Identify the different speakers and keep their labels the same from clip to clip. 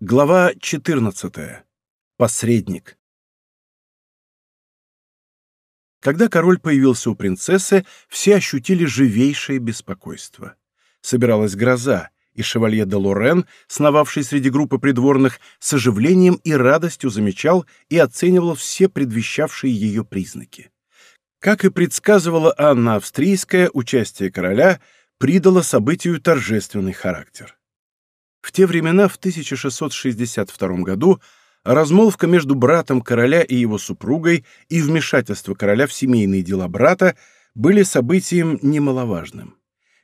Speaker 1: Глава 14. Посредник. Когда король появился у принцессы, все ощутили живейшее беспокойство. Собиралась гроза, и шевалье де Лорен, сновавший среди группы придворных, с оживлением и радостью замечал и оценивал все предвещавшие ее признаки. Как и предсказывала Анна Австрийская, участие короля придало событию торжественный характер. В те времена, в 1662 году, размолвка между братом короля и его супругой и вмешательство короля в семейные дела брата были событием немаловажным.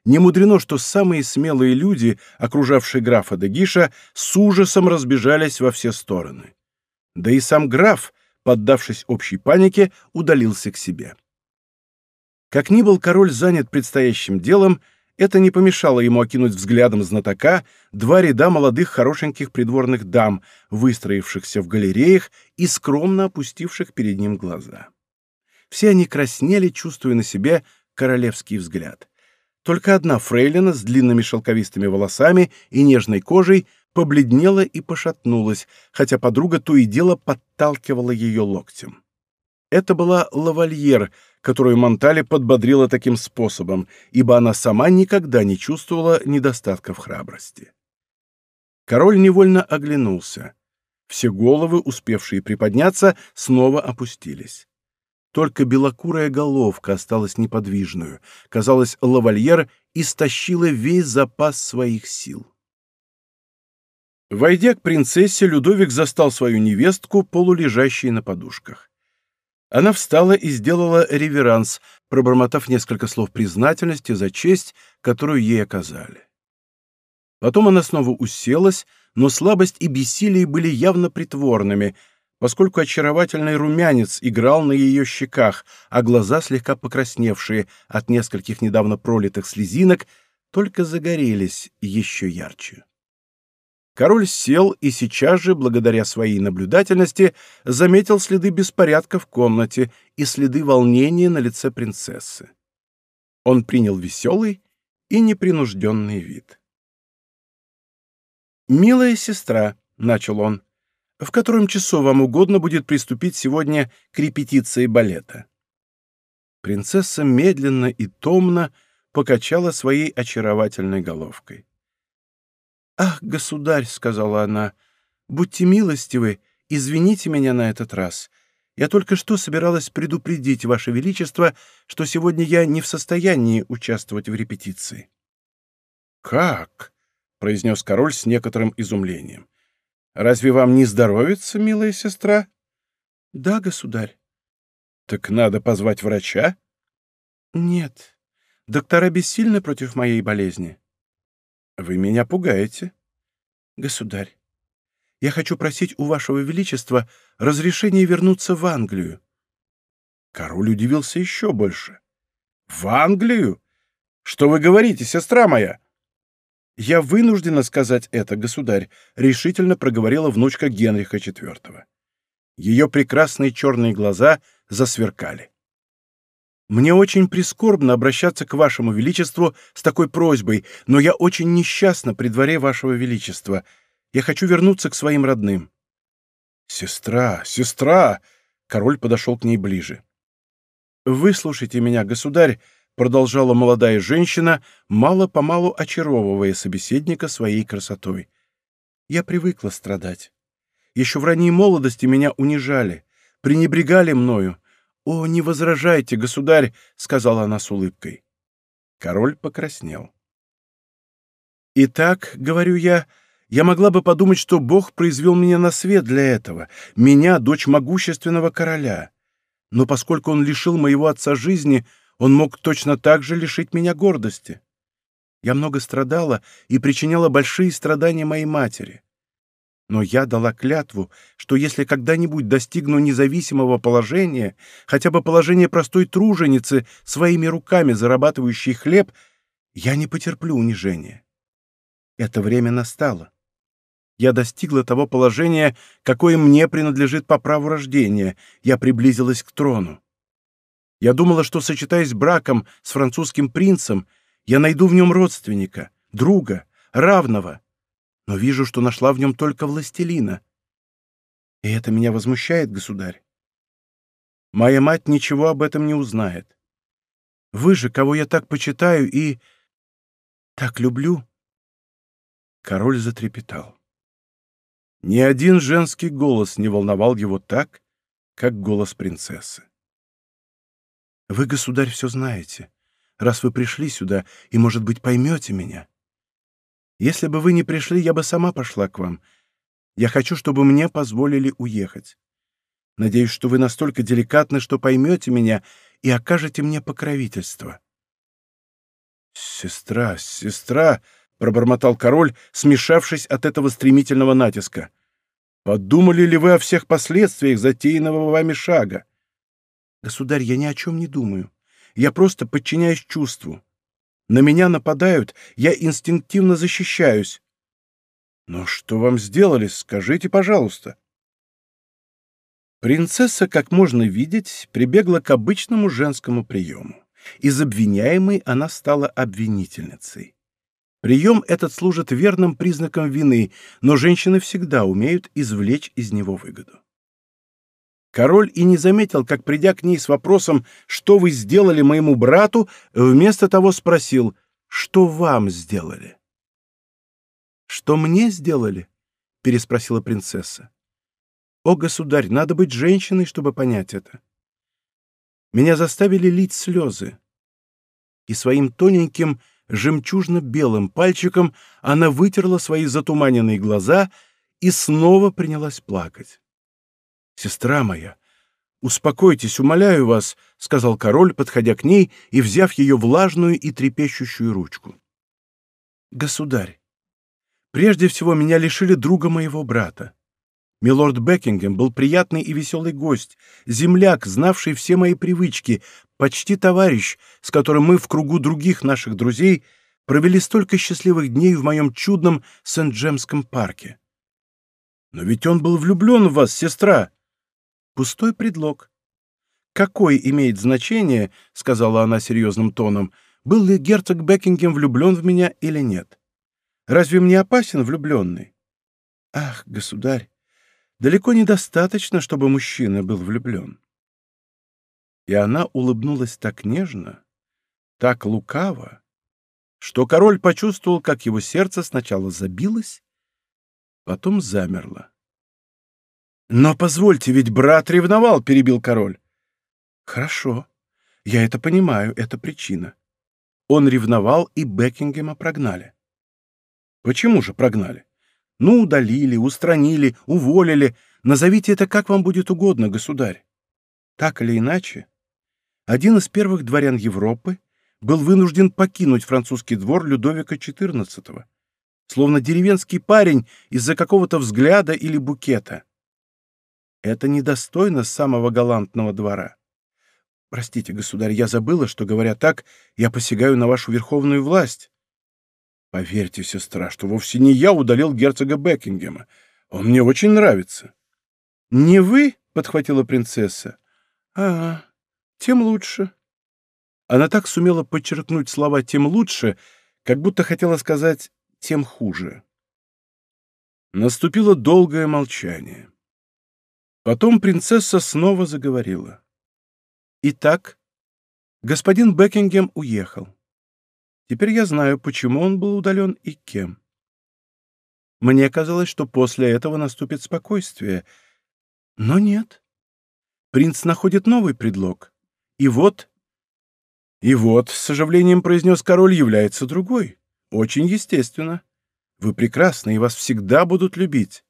Speaker 1: Не мудрено, что самые смелые люди, окружавшие графа Дегиша, с ужасом разбежались во все стороны. Да и сам граф, поддавшись общей панике, удалился к себе. Как ни был король занят предстоящим делом, это не помешало ему окинуть взглядом знатока два ряда молодых хорошеньких придворных дам, выстроившихся в галереях и скромно опустивших перед ним глаза. Все они краснели, чувствуя на себе королевский взгляд. Только одна фрейлина с длинными шелковистыми волосами и нежной кожей побледнела и пошатнулась, хотя подруга то и дело подталкивала ее локтем. Это была лавальер, которую Монтале подбодрила таким способом, ибо она сама никогда не чувствовала недостатка в храбрости. Король невольно оглянулся. Все головы, успевшие приподняться, снова опустились. Только белокурая головка осталась неподвижную. Казалось, лавальер истощила весь запас своих сил. Войдя к принцессе, Людовик застал свою невестку, полулежащей на подушках. Она встала и сделала реверанс, пробормотав несколько слов признательности за честь, которую ей оказали. Потом она снова уселась, но слабость и бессилие были явно притворными, поскольку очаровательный румянец играл на ее щеках, а глаза, слегка покрасневшие от нескольких недавно пролитых слезинок, только загорелись еще ярче. Король сел и сейчас же, благодаря своей наблюдательности, заметил следы беспорядка в комнате и следы волнения на лице принцессы. Он принял веселый и непринужденный вид. «Милая сестра», — начал он, — «в котором часу вам угодно будет приступить сегодня к репетиции балета?» Принцесса медленно и томно покачала своей очаровательной головкой. «Ах, государь!» — сказала она, — «будьте милостивы, извините меня на этот раз. Я только что собиралась предупредить Ваше Величество, что сегодня я не в состоянии участвовать в репетиции». «Как?» — произнес король с некоторым изумлением. «Разве вам не здоровится, милая сестра?» «Да, государь». «Так надо позвать врача?» «Нет, доктора бессильны против моей болезни». Вы меня пугаете. Государь, я хочу просить у вашего величества разрешения вернуться в Англию. Король удивился еще больше. В Англию? Что вы говорите, сестра моя? Я вынуждена сказать это, государь, решительно проговорила внучка Генриха IV. Ее прекрасные черные глаза засверкали. Мне очень прискорбно обращаться к вашему величеству с такой просьбой, но я очень несчастна при дворе вашего величества. Я хочу вернуться к своим родным». «Сестра, сестра!» — король подошел к ней ближе. «Выслушайте меня, государь», — продолжала молодая женщина, мало-помалу очаровывая собеседника своей красотой. «Я привыкла страдать. Еще в ранней молодости меня унижали, пренебрегали мною, «О, не возражайте, государь!» — сказала она с улыбкой. Король покраснел. «Итак, — говорю я, — я могла бы подумать, что Бог произвел меня на свет для этого, меня, дочь могущественного короля. Но поскольку он лишил моего отца жизни, он мог точно так же лишить меня гордости. Я много страдала и причиняла большие страдания моей матери. Но я дала клятву, что если когда-нибудь достигну независимого положения, хотя бы положения простой труженицы, своими руками зарабатывающей хлеб, я не потерплю унижения. Это время настало. Я достигла того положения, какое мне принадлежит по праву рождения. Я приблизилась к трону. Я думала, что, сочетаясь браком с французским принцем, я найду в нем родственника, друга, равного. Но вижу, что нашла в нем только властелина. И это меня возмущает, государь. Моя мать ничего об этом не узнает. Вы же, кого я так почитаю и так люблю. Король затрепетал. Ни один женский голос не волновал его так, как голос принцессы. Вы, государь, все знаете, раз вы пришли сюда и, может быть, поймете меня. Если бы вы не пришли, я бы сама пошла к вам. Я хочу, чтобы мне позволили уехать. Надеюсь, что вы настолько деликатны, что поймете меня и окажете мне покровительство. Сестра, сестра, пробормотал король, смешавшись от этого стремительного натиска. Подумали ли вы о всех последствиях затеянного вами шага? Государь, я ни о чем не думаю. Я просто подчиняюсь чувству. На меня нападают, я инстинктивно защищаюсь. Но что вам сделали, скажите, пожалуйста. Принцесса, как можно видеть, прибегла к обычному женскому приему. Из обвиняемой она стала обвинительницей. Прием этот служит верным признаком вины, но женщины всегда умеют извлечь из него выгоду. Король и не заметил, как, придя к ней с вопросом «Что вы сделали моему брату?», вместо того спросил «Что вам сделали?». «Что мне сделали?» — переспросила принцесса. «О, государь, надо быть женщиной, чтобы понять это. Меня заставили лить слезы. И своим тоненьким, жемчужно-белым пальчиком она вытерла свои затуманенные глаза и снова принялась плакать. «Сестра моя, успокойтесь, умоляю вас», — сказал король, подходя к ней и взяв ее влажную и трепещущую ручку. «Государь, прежде всего меня лишили друга моего брата. Милорд Бекингем был приятный и веселый гость, земляк, знавший все мои привычки, почти товарищ, с которым мы в кругу других наших друзей провели столько счастливых дней в моем чудном Сент-Джемском парке. Но ведь он был влюблен в вас, сестра. Пустой предлог. «Какое имеет значение, — сказала она серьезным тоном, — был ли герцог Бекингем влюблен в меня или нет? Разве мне опасен влюбленный? Ах, государь, далеко недостаточно, чтобы мужчина был влюблен. И она улыбнулась так нежно, так лукаво, что король почувствовал, как его сердце сначала забилось, потом замерло. «Но позвольте, ведь брат ревновал», — перебил король. «Хорошо. Я это понимаю, это причина. Он ревновал, и Бекингема прогнали». «Почему же прогнали? Ну, удалили, устранили, уволили. Назовите это как вам будет угодно, государь. Так или иначе, один из первых дворян Европы был вынужден покинуть французский двор Людовика XIV, словно деревенский парень из-за какого-то взгляда или букета. Это недостойно самого галантного двора. Простите, государь, я забыла, что, говоря так, я посягаю на вашу верховную власть. Поверьте, сестра, что вовсе не я удалил герцога Бекингема. Он мне очень нравится. Не вы? — подхватила принцесса. А, тем лучше. Она так сумела подчеркнуть слова «тем лучше», как будто хотела сказать «тем хуже». Наступило долгое молчание. Потом принцесса снова заговорила. «Итак, господин Бекингем уехал. Теперь я знаю, почему он был удален и кем. Мне казалось, что после этого наступит спокойствие. Но нет. Принц находит новый предлог. И вот... И вот, с оживлением произнес король, является другой. Очень естественно. Вы прекрасны, и вас всегда будут любить.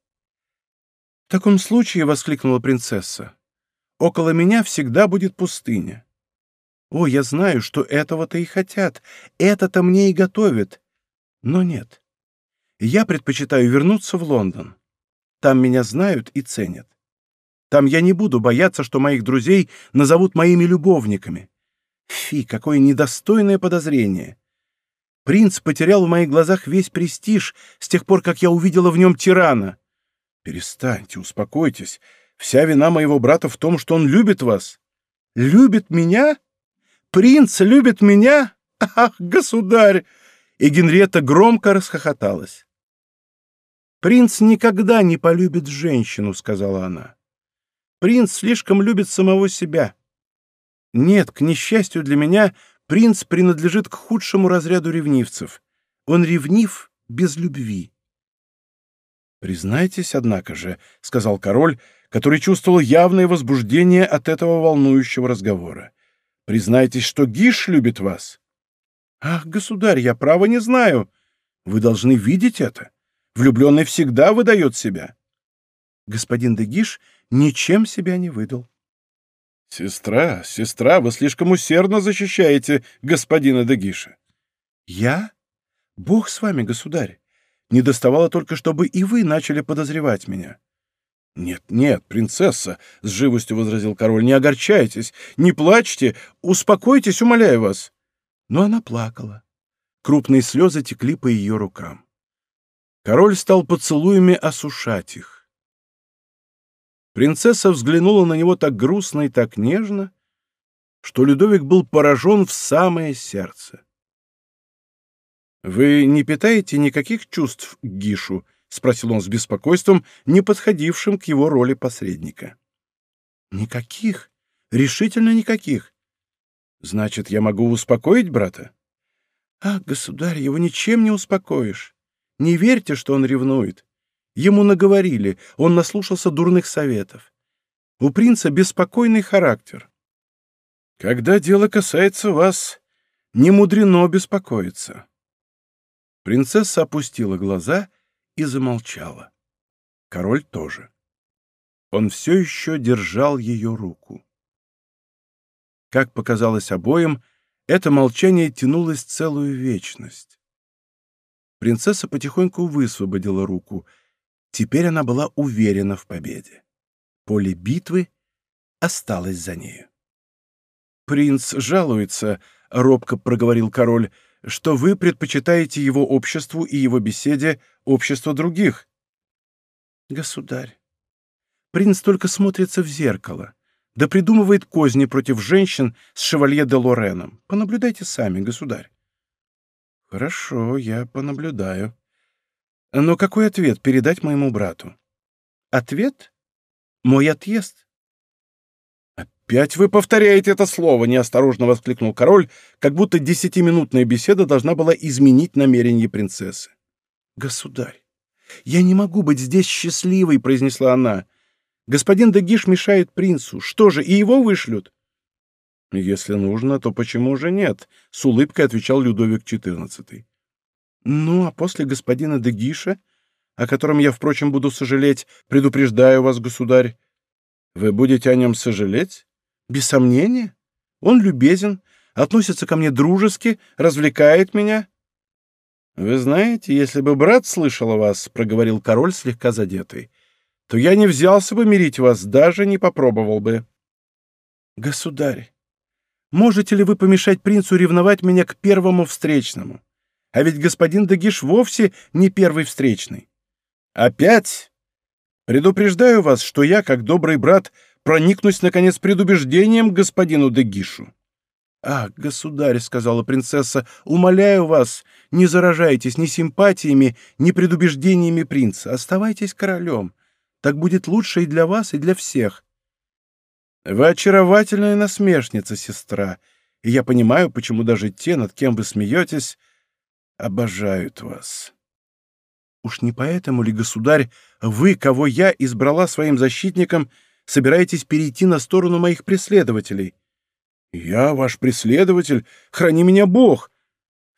Speaker 1: «В таком случае», — воскликнула принцесса, — «около меня всегда будет пустыня. О, я знаю, что этого-то и хотят, это-то мне и готовят. Но нет. Я предпочитаю вернуться в Лондон. Там меня знают и ценят. Там я не буду бояться, что моих друзей назовут моими любовниками. Фи, какое недостойное подозрение. Принц потерял в моих глазах весь престиж с тех пор, как я увидела в нем тирана. Перестаньте, успокойтесь. Вся вина моего брата в том, что он любит вас. Любит меня? Принц любит меня? Ах, государь! И Генриетта громко расхохоталась. «Принц никогда не полюбит женщину», — сказала она. «Принц слишком любит самого себя. Нет, к несчастью для меня, принц принадлежит к худшему разряду ревнивцев. Он ревнив без любви». «Признайтесь, однако же», — сказал король, который чувствовал явное возбуждение от этого волнующего разговора. «Признайтесь, что Гиш любит вас». «Ах, государь, я право не знаю. Вы должны видеть это. Влюбленный всегда выдает себя. Господин Дегиш ничем себя не выдал. «Сестра, сестра, вы слишком усердно защищаете господина Дегиша». «Я? Бог с вами, государь. Не доставало только, чтобы и вы начали подозревать меня». «Нет, нет, принцесса», — с живостью возразил король, — «не огорчайтесь, не плачьте, успокойтесь, умоляю вас». Но она плакала. Крупные слезы текли по ее рукам. Король стал поцелуями осушать их. Принцесса взглянула на него так грустно и так нежно, что Людовик был поражен в самое сердце. «Вы не питаете никаких чувств к Гишу?» — спросил он с беспокойством, не подходившим к его роли посредника. «Никаких. Решительно никаких. Значит, я могу успокоить брата?» «Ах, государь, его ничем не успокоишь. Не верьте, что он ревнует. Ему наговорили, он наслушался дурных советов. У принца беспокойный характер. Когда дело касается вас, не мудрено беспокоиться. Принцесса опустила глаза и замолчала. Король тоже. Он все еще держал ее руку. Как показалось обоим, это молчание тянулось целую вечность. Принцесса потихоньку высвободила руку. Теперь она была уверена в победе. Поле битвы осталось за нею. «Принц жалуется», — робко проговорил король, — «что вы предпочитаете его обществу и его беседе общество других». «Государь, принц только смотрится в зеркало, да придумывает козни против женщин с шевалье де Лореном. Понаблюдайте сами, государь». Хорошо, я понаблюдаю. Но какой ответ передать моему брату? Ответ? Мой отъезд. «Опять вы повторяете это слово!» — неосторожно воскликнул король, как будто десятиминутная беседа должна была изменить намерение принцессы. «Государь, я не могу быть здесь счастливой!» — произнесла она. «Господин Дагиш мешает принцу. Что же, и его вышлют?» «Если нужно, то почему же нет?» — с улыбкой отвечал Людовик XIV. «Ну, а после господина Дегиша, о котором я, впрочем, буду сожалеть, предупреждаю вас, государь. Вы будете о нем сожалеть? Без сомнения. Он любезен, относится ко мне дружески, развлекает меня». «Вы знаете, если бы брат слышал о вас, — проговорил король слегка задетый, — то я не взялся бы мирить вас, даже не попробовал бы». «Государь, Можете ли вы помешать принцу ревновать меня к первому встречному? А ведь господин Дагиш вовсе не первый встречный. Опять? Предупреждаю вас, что я, как добрый брат, проникнусь, наконец, предубеждением к господину Дагишу. «Ах, государь», — сказала принцесса, — «умоляю вас, не заражайтесь ни симпатиями, ни предубеждениями принца. Оставайтесь королем. Так будет лучше и для вас, и для всех. Вы очаровательная насмешница, сестра, и я понимаю, почему даже те, над кем вы смеетесь, обожают вас. Уж не поэтому ли, государь, вы, кого я избрала своим защитником, собираетесь перейти на сторону моих преследователей? Я ваш преследователь, храни меня Бог.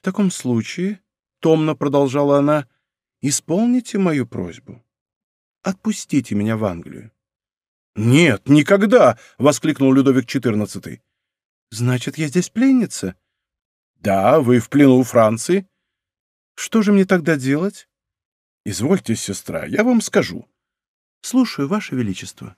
Speaker 1: В таком случае, — томно продолжала она, — исполните мою просьбу. Отпустите меня в Англию. «Нет, никогда!» — воскликнул Людовик XIV. «Значит, я здесь пленница?» «Да, вы в плену у Франции». «Что же мне тогда делать?» «Извольте, сестра, я вам скажу». «Слушаю, Ваше Величество».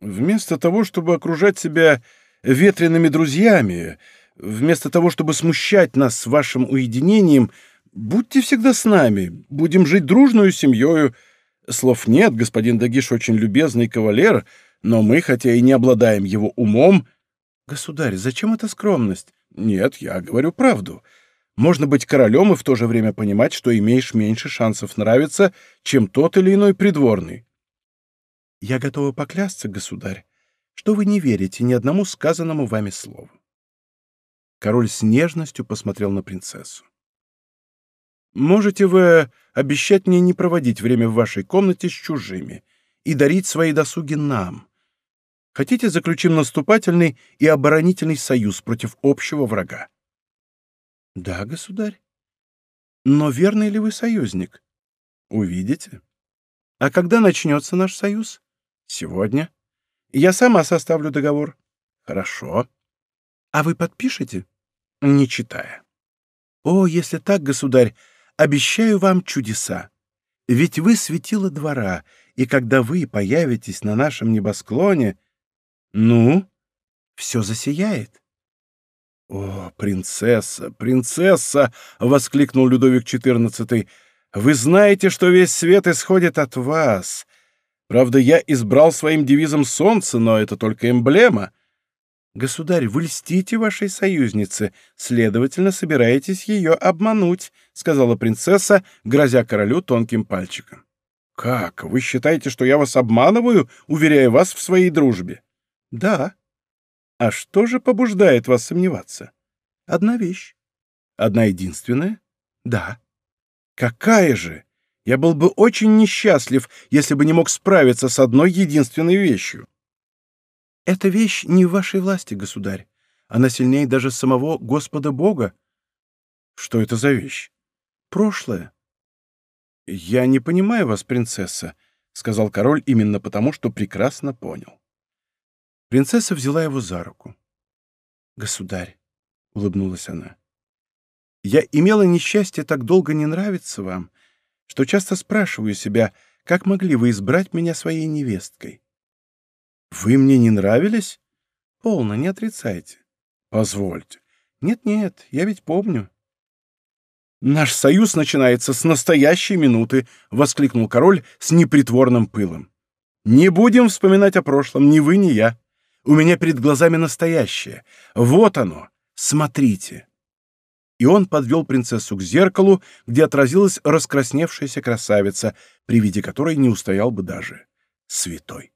Speaker 1: «Вместо того, чтобы окружать себя ветреными друзьями, вместо того, чтобы смущать нас с вашим уединением, будьте всегда с нами, будем жить дружную семьей, Слов нет, господин Дагиш очень любезный кавалер, но мы, хотя и не обладаем его умом... Государь, зачем эта скромность? Нет, я говорю правду. Можно быть королем и в то же время понимать, что имеешь меньше шансов нравиться, чем тот или иной придворный. Я готова поклясться, государь, что вы не верите ни одному сказанному вами слову. Король с нежностью посмотрел на принцессу. «Можете вы обещать мне не проводить время в вашей комнате с чужими и дарить свои досуги нам? Хотите, заключим наступательный и оборонительный союз против общего врага?» Да, государь. Но верный ли вы союзник? Увидите. А когда начнется наш союз? Сегодня. Я сама составлю договор. Хорошо. А вы подпишете? Не читая. О, если так, государь, обещаю вам чудеса. Ведь вы светило двора, и когда вы появитесь на нашем небосклоне, ну, все засияет. «О, принцесса, принцесса!» — воскликнул Людовик XIV. «Вы знаете, что весь свет исходит от вас. Правда, я избрал своим девизом солнце, но это только эмблема. Государь, вы льстите вашей союзнице, следовательно, собираетесь ее обмануть», — сказала принцесса, грозя королю тонким пальчиком. «Как? Вы считаете, что я вас обманываю, уверяя вас в своей дружбе?» «Да», а что же побуждает вас сомневаться? Одна вещь. Одна единственная? Да. Какая же? Я был бы очень несчастлив, если бы не мог справиться с одной единственной вещью. Эта вещь не в вашей власти, государь. Она сильнее даже самого Господа Бога. Что это за вещь? Прошлое. Я не понимаю вас, принцесса, сказал король именно потому, что прекрасно понял. Принцесса взяла его за руку. «Государь», — улыбнулась она, — «я имела несчастье так долго не нравиться вам, что часто спрашиваю себя, как могли вы избрать меня своей невесткой?» «Вы мне не нравились?» «Полно, не отрицайте». «Позвольте». «Нет-нет, я ведь помню». «Наш союз начинается с настоящей минуты», — воскликнул король с непритворным пылом. «Не будем вспоминать о прошлом, ни вы, ни я. У меня перед глазами настоящее. Вот оно. Смотрите. И он подвел принцессу к зеркалу, где отразилась раскрасневшаяся красавица, при виде которой не устоял бы даже святой.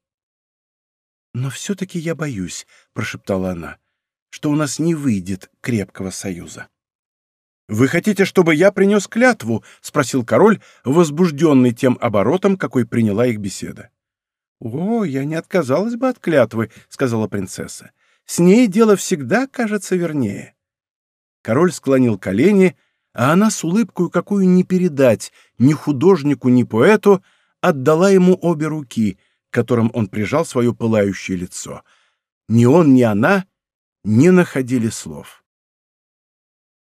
Speaker 1: «Но все-таки я боюсь», — прошептала она, — «что у нас не выйдет крепкого союза». «Вы хотите, чтобы я принес клятву?» — спросил король, возбужденный тем оборотом, какой приняла их беседа. «О, я не отказалась бы от клятвы», — сказала принцесса. «С ней дело всегда кажется вернее». Король склонил колени, а она с улыбкой, какую не передать ни художнику, ни поэту, отдала ему обе руки, которым он прижал свое пылающее лицо. Ни он, ни она не находили слов.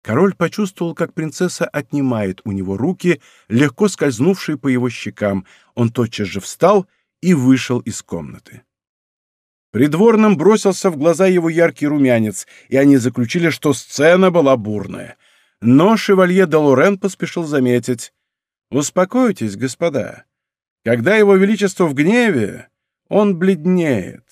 Speaker 1: Король почувствовал, как принцесса отнимает у него руки, легко скользнувшие по его щекам. Он тотчас же встал и, вышел из комнаты. Придворным бросился в глаза его яркий румянец, и они заключили, что сцена была бурная. Но шевалье де Лорен поспешил заметить. «Успокойтесь, господа. Когда его величество в гневе, он бледнеет.